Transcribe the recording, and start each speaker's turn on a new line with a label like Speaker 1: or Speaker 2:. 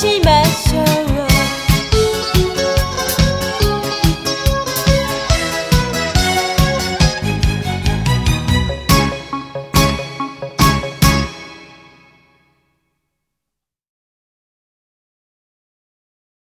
Speaker 1: しまし